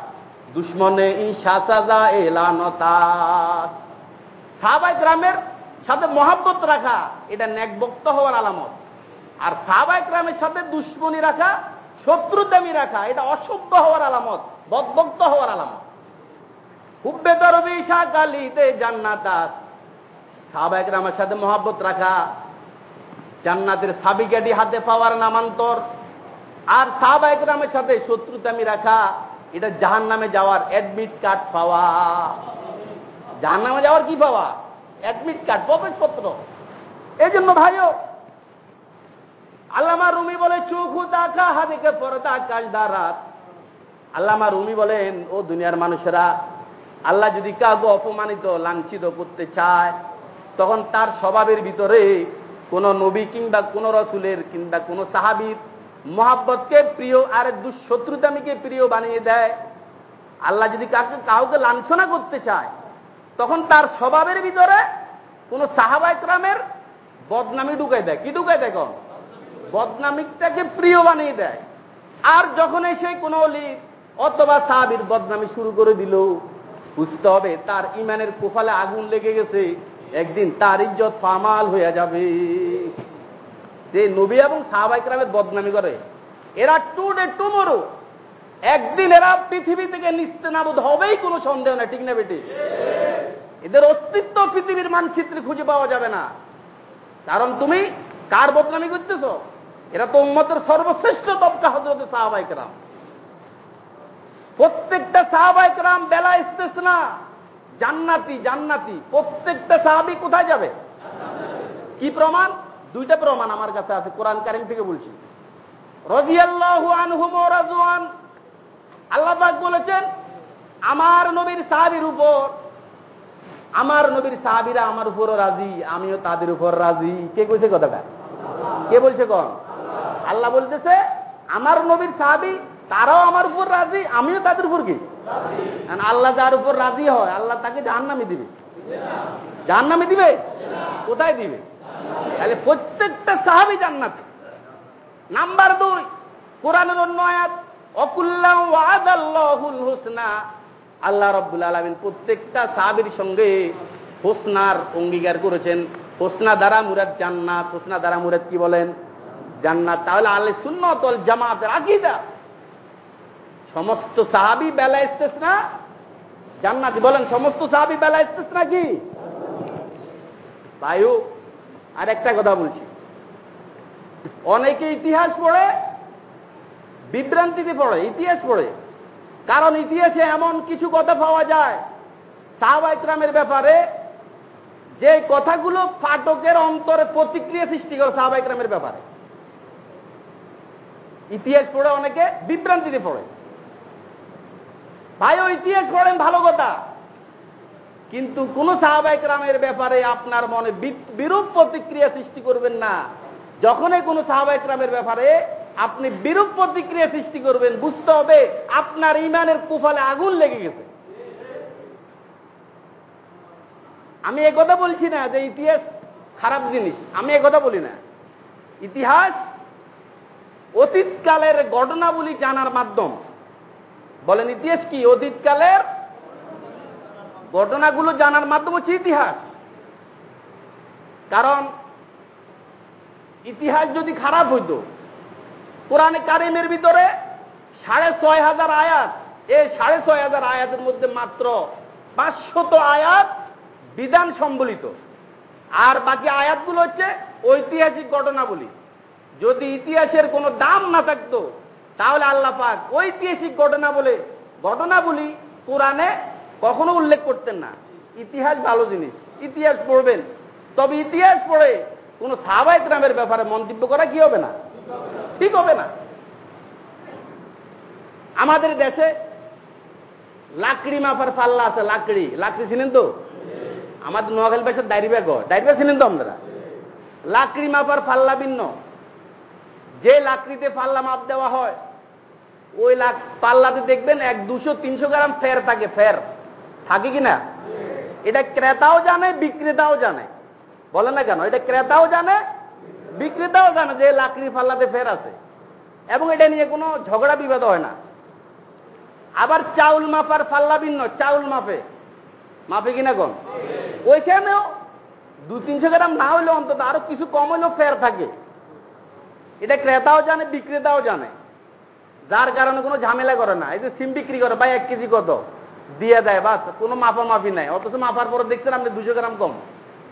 দুশ্মনে ই সাসাজা এলানতাত। সাহাবাই গ্রামের সাথে মহাব্বত রাখা, এটা ন্যাকবক্ত হওয়ার আলামত। আর সাহাবা একরামের সাথে দুশ্মনী রাখা, শত্রুতামি রাখা, এটা অসভ্য হওয়ার আলামত, বদভক্ত হওয়ার আলামত। হুব্বে দরবি কালিতে জান্নাতাত সাহাবা একরামের সাথে মহাব্বত রাখা, জান্নাতের সাবিকাটি হাতে পাওয়ার নামান্তর। আর সাহাবা একরামের সাথে শত্রুতামি রাখা, এটা জাহান নামে যাওয়ার অ্যাডমিট কার্ড পাওয়া। জাহান নামে যাওয়ার কি পাওয়া? অ্যাডমিট কার্ড প্রবেশপত্র। এই জন্য ভাইও আল্লামা রুমি বলে চোখু দেখা হাদিকে পর্দা কাজদা রাত। আল্লামা রুমি বলেন, ও দুনিয়ার মানুষেরা, আল্লাহ যদি কাউকে অপমানিত, লাঞ্ছিত করতে চায়, তখন তার স্বভাবের ভিতরে কোন নবী কিংবা কোন রসুলের কিংবা কোন সাহাবির মহাব্বতকে প্রিয় আর দুঃশত্রুতামিকে প্রিয় বানিয়ে দেয়। আল্লাহ যদি কাউকে কাউকে লাঞ্ছনা করতে চায়, তখন তার স্বভাবের ভিতরে কোন সাহাবা একরামের বদনামি ঢুকাই দেয়। কি ঢুকাই দেয় কোন? বদনামিকটাকে প্রিয় বানিয়ে দেয়। আর যখন এসে কোন অলি অথবা সাহাবির বদনামি শুরু করে দিল, বুঝতে হবে তার ইমানের কোফালে আগুন লেগে গেছে, একদিন তার ইজ্জত ফামাল হয়ে যাবে। যে নবী এবং সাহাবাইকরামের বদনামি করে, এরা টু ডে টুমোরো। একদিন এরা পৃথিবী থেকে নিস্তে নাবুদ হবেই কোনো সন্দেহ না ঠিক না বেটি? এদের অস্তিত্ব পৃথিবীর মানচিত্রে খুঁজে পাওয়া যাবে না। কারণ তুমি কার বদনামি করতেছ? এরা তো উম্মতের সর্বশ্রেষ্ঠ তবকা হজরত সাহাবাইকরাম প্রত্যেকটা সাহাবাইকরাম বেলা ইস্তেস না জান্নাতি জান্নাতি, প্রত্যেকটা সাহাবি কোথায় যাবে? কি প্রমাণ? দুইটা প্রমাণ আমার কাছে আছে, কোরআন কারিম থেকে বলছি। রজিয়াল্লাহু আনহুম রাজওয়ান আল্লাহ বলেছেন, আমার নবীর সাহাবির উপর, আমার নবীর সাহাবিরা আমার উপরও রাজি, আমিও তাদের উপর রাজি। কে কইছে কথাটা? কে বলছে কন? আল্লাহ বলতেছে, আমার নবীর সাহাবি, তারাও আমার উপর রাজি, আমিও তাদের উপর কি? আল্লাহ যার উপর রাজি হয়, আল্লাহ তাকে জাহান্নামি দিবে। জাহান্নামি দিবে? কোথায় দিবে? তাহলে প্রত্যেকটা সাহাবি জান্নাত। নাম্বার দুই, কোরআনের অন্য আয়াত ওয়াদাল্লাহুল হুসনা। আল্লাহ রব্বুল আলমিন প্রত্যেকটা সাহাবির সঙ্গে হোসনার অঙ্গীকার করেছেন। হোসনা দ্বারা মুরাদ জান্নাত, হোসনা দ্বারা মুরাদ কি বলেন? জান্নাত, তাহলে আল্লাহ সুন্নতল জামাতের আকিদা। সমস্ত সাহাবি বেলা এসতেস না জান্নাতি বলেন, সমস্ত সাহাবি বেলা এসতেস না কি? বায়ু আর একটা কথা বলছি। অনেকে ইতিহাস পড়ে, বিভ্রান্তিতে পড়ে, ইতিহাস পড়ে। কারণ ইতিহাসে এমন কিছু কথা পাওয়া যায়, সাহাবা ইকরামের ব্যাপারে, যে কথাগুলো ফাটকের অন্তরে প্রতিক্রিয়া সৃষ্টি করে সাহাবা ইকরামের ব্যাপারে। ইতিহাস পড়ে অনেকে বিভ্রান্তিতে পড়ে। ভাইও ইতিহাস পড়েন ভালো কথা। কিন্তু কোন সাহাবাহিক রামের ব্যাপারে আপনার মনে বিরূপ প্রতিক্রিয়া সৃষ্টি করবেন না। যখনই কোন সাহাবাহিক রামের ব্যাপারে আপনি বিরূপ প্রতিক্রিয়া সৃষ্টি করবেন, বুঝতে হবে আপনার ইমানের কুফালে আগুন লেগে গেছে। আমি কথা বলছি না যে ইতিহাস খারাপ জিনিস। আমি কথা বলি না। ইতিহাস অতীতকালের ঘটনাবলী জানার মাধ্যম। বলেন ইতিহাস কি? অতীতকালের ঘটনাগুলো জানার মাধ্যম হচ্ছে ইতিহাস। কারণ ইতিহাস যদি খারাপ হইত, কোরআনে কারিমের ভিতরে সাড়ে ছয় হাজার আয়াত এই সাড়ে ছয় হাজার আয়াতের মধ্যে মাত্র পাঁচশত আয়াত বিধান সম্বলিত। আর বাকি আয়াতগুলো হচ্ছে ঐতিহাসিক ঘটনাবলী। যদি ইতিহাসের কোনো দাম না থাকতো, তাহলে আল্লাহ পাক ঐতিহাসিক ঘটনা বলে, ঘটনাবলী কোরআনে কখনো উল্লেখ করতেন না। ইতিহাস ভালো জিনিস, ইতিহাস পড়বেন। তবে ইতিহাস পড়ে কোন সাহাবায়ক নামের ব্যাপারে মন্তব্য করা কি হবে না? ঠিক হবে না। আমাদের দেশে লাকড়ি মাপার পাল্লা আছে, লাকড়ি। লাকড়ি ছিলেন তো? আমাদের নোয়াখালী ভাষার ডায়রি ব্যাগ ডায়রি ব্যাগ ছিলেন তো আপনারা? লাকড়ি মাপার পাল্লা ভিন্ন। যে লাকড়িতে পাল্লা মাপ দেওয়া হয়, ওই লাখ পাল্লাতে দেখবেন এক দুশো তিনশো গ্রাম ফের থাকে ফের। থাকে কিনা এটা ক্রেতাও জানে, বিক্রেতাও জানে। বলে না কেন? এটা ক্রেতাও জানে, বিক্রেতাও জানে যে লাকড়ি পাল্লাতে ফের আছে। এবং এটা নিয়ে কোনো ঝগড়া বিবাদ হয় না। আবার চাউল মাপার পাল্লা ভিন্ন, চাউল মাপে। মাপে কিনা কোন? ওইখানেও দু তিনশো গ্রাম না হলে অন্তত আরও কিছু কম হলেও ফের থাকে। এটা ক্রেতাও জানে, বিক্রেতাও জানে। যার কারণে কোনো ঝামেলা করে না। এই যে সিম বিক্রি করে, ভাই, এক কেজি কত? দিয়ে দেয়, বাস, কোনো মাপা মাপি নাই। অথচ মাপার পরে দেখছেন আপনি দুশো গ্রাম কম।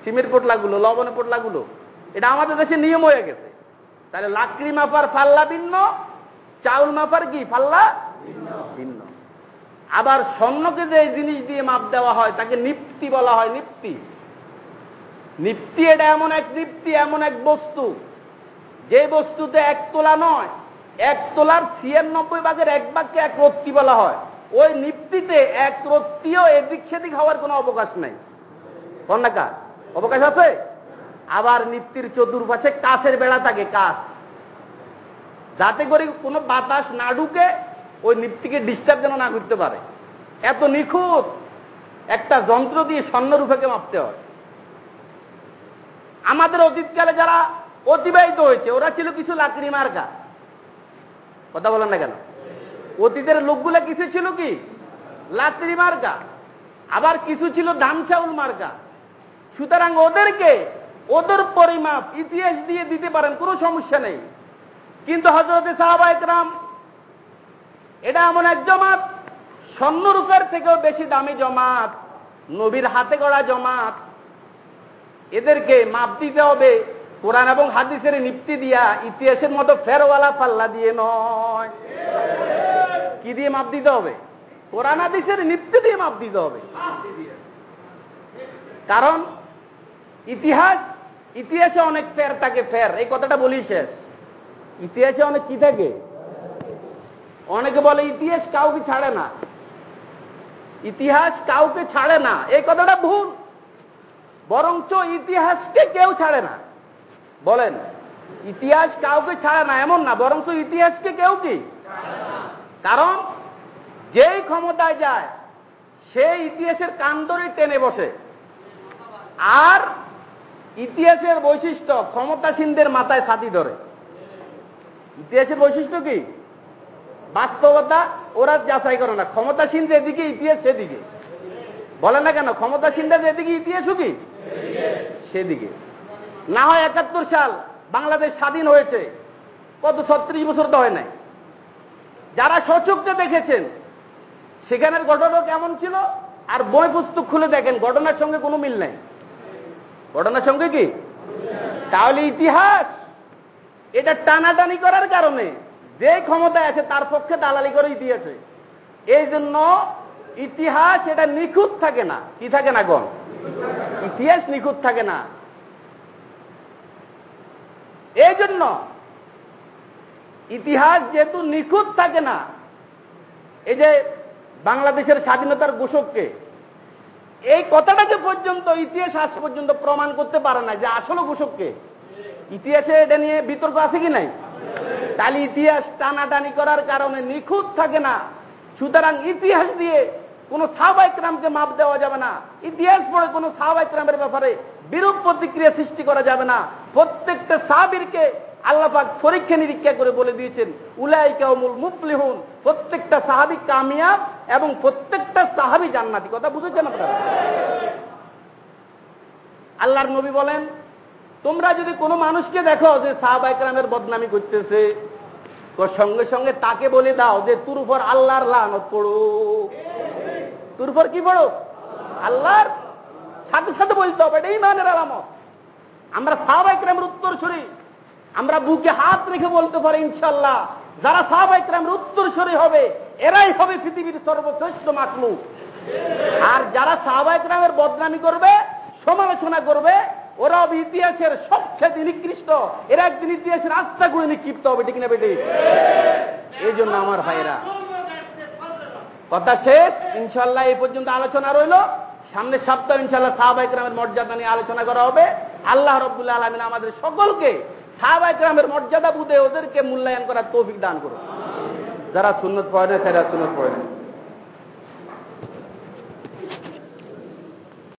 সিমের পোটলাগুলো, লবণের পোটলাগুলো, এটা আমাদের দেশে নিয়ম হয়ে গেছে। তাহলে লাকড়ি মাপার ফাল্লা ভিন্ন, চাউল মাপার কি ফাল্লা ভিন্ন। আবার স্বর্ণকে যে জিনিস দিয়ে মাপ দেওয়া হয়, তাকে নিপ্তি বলা হয় নিপ্তি নিপ্তি এটা এমন এক নিপ্তি এমন এক বস্তু। যে বস্তুতে এক তোলা নয়, এক তোলার ছিয়ানব্বই ভাগের এক ভাগকে এক রত্তি বলা হয়। ওই নিপ্তিতে এক রত্তিও এদিক সেদিক হওয়ার কোনো অবকাশ নেই। কন্যাকা অবকাশ আছে? আবার নিপ্তির চতুর্পাশে কাছের বেড়া থাকে, কাছ। যাতে করে কোনো বাতাস না ঢুকে ওই নিপ্তিকে ডিস্টার্ব যেন না করতে পারে। এত নিখুঁত একটা যন্ত্র দিয়ে স্বর্ণরূপেকে মাপতে হয়। আমাদের অতীতকালে যারা অতিবাহিত হয়েছে। ওরা ছিল কিছু লাকড়ি মার্কা। কথা বলেন না কেন? অতীতের লোকগুলা কিছু ছিল কি? লাকড়ি মার্কা। আবার কিছু ছিল ধান চাউল মার্কা। সুতরাং ওদেরকে ওদের পরিমাপ, ইতিহাস দিয়ে দিতে পারেন, কোনো সমস্যা নেই। কিন্তু হজরতে সাহাবা একরাম, এটা এমন এক জমাত স্বর্ণরূপের থেকেও বেশি দামি জমাত, নবীর হাতে গড়া জমাত। এদেরকে মাপ দিতে হবে। কোরআন এবং হাদিসের নিপ্তি দিয়া ইতিহাসের মতো ফেরওয়ালা পাল্লা দিয়ে নয়। কি দিয়ে মাপ দিতে হবে? কোরআন হাদিসের নিপ্তি দিয়ে মাপ দিতে হবে। কারণ ইতিহাস, ইতিহাসে অনেক ফের থাকে, ফের। এই কথাটা বলি শেষ। ইতিহাসে অনেক কি থাকে? অনেকে বলে, ইতিহাস কাউকে ছাড়ে না। ইতিহাস কাউকে ছাড়ে না। এই কথাটা ভুল। বরঞ্চ ইতিহাসকে কেউ ছাড়ে না। বলেন, ইতিহাস কাউকে ছাড়ে না, এমন না, বরঞ্চ ইতিহাসকে কেউ কি? কারণ, যেই ক্ষমতায় যায় সেই ইতিহাসের কান্দরে টেনে বসে। আর ইতিহাসের বৈশিষ্ট্য ক্ষমতাসীনদের মাথায় ছাতি ধরে। ইতিহাসের বৈশিষ্ট্য কি? বাস্তবতা ওরা যাচাই করে না। ক্ষমতাসীন যেদিকে ইতিহাস, সেদিকে। বলে না কেন? ক্ষমতাসীনরা যেদিকে ইতিহাসও কি? সেদিকে। না হয় একাত্তর সাল বাংলাদেশ স্বাধীন হয়েছে, কত ছত্রিশ বছর তো হয় নাই। যারা সচক্ষে দেখেছেন, সেখানের ঘটনা কেমন ছিল? আর বই পুস্তক খুলে দেখেন, ঘটনার সঙ্গে কোনো মিল নাই। ঘটনার সঙ্গে কি? তাহলে ইতিহাস, এটা টানাটানি করার কারণে যে ক্ষমতায় আছে তার পক্ষে দালালি করে ইতিহাসে এই জন্য ইতিহাস এটা নিখুঁত থাকে না। কি থাকে না গণ? ইতিহাস নিখুঁত থাকে না। এই জন্য ইতিহাস যেহেতু নিখুঁত থাকে না, এই যে বাংলাদেশের স্বাধীনতার ঘোষককে, এই কথাটাকে পর্যন্ত ইতিহাস আজ পর্যন্ত প্রমাণ করতে পারে না যে আসলে ঘোষককে, ইতিহাসে এটা নিয়ে বিতর্ক আছে কি নাই? তাহলে ইতিহাস টানাটানি করার কারণে নিখুঁত থাকে না। সুতরাং ইতিহাস দিয়ে কোন সাহবাইকরামকে মাপ দেওয়া যাবে না। ইতিহাস পড়ে কোন সাহবাইকরামের ব্যাপারে বিরূপ প্রতিক্রিয়া সৃষ্টি করা যাবে না। প্রত্যেকটা সাহাবিরকে আল্লাপাক পরীক্ষা নিরীক্ষা করে বলে দিয়েছেন উলাইকাউমুল মুফলিহুন। প্রত্যেকটা সাহাবি কামিয়াব এবং প্রত্যেকটা সাহাবি জান্নাতি। কথা বুঝেছেন আপনারা? আল্লাহর নবী বলেন, তোমরা যদি কোনো মানুষকে দেখো যে সাহাবাইকরামের বদনামি করতেছে সঙ্গে সঙ্গে তাকে বলে দাও যে তোর উপর আল্লাহর লানত পড়ো তোর উপর কি পড়ো আল্লাহর সাথে সাথে বলতে হবে এটাই মানের আলামত। আমরা সাহাবাইকরামের উত্তর ছড়ি আমরা বুকে হাত রেখে বলতে পারি ইনশাল্লাহ যারা সাহাবাইকরামের উত্তর ছড়ি হবে, এরাই হবে পৃথিবীর সর্বশ্রেষ্ঠ মাকলু আর যারা সাহাবাইকরামের বদনামি করবে, সমালোচনা করবে, ওরা হবে ইতিহাসের সবচেয়ে নিকৃষ্ট। এরা একদিন ইতিহাসের আস্থা করে নিক্ষিপ্ত হবে, ঠিক না বেটি? এই জন্য আমার ভাইয়েরা কথা শেষ। ইনশাল্লাহ এই পর্যন্ত আলোচনা রইল। সামনের সপ্তাহ ইনশাল্লাহ সাহাবাইকরামের মর্যাদা নিয়ে আলোচনা করা হবে। আল্লাহ রব্বুল্লাহ আলমিন আমাদের সকলকে সাহাবাইকরামের মর্যাদা বুঝে ওদেরকে মূল্যায়ন করার তৌফিক দান করুন। যারা সুন্নত পড়ে সেরা সুন্নত পড়ে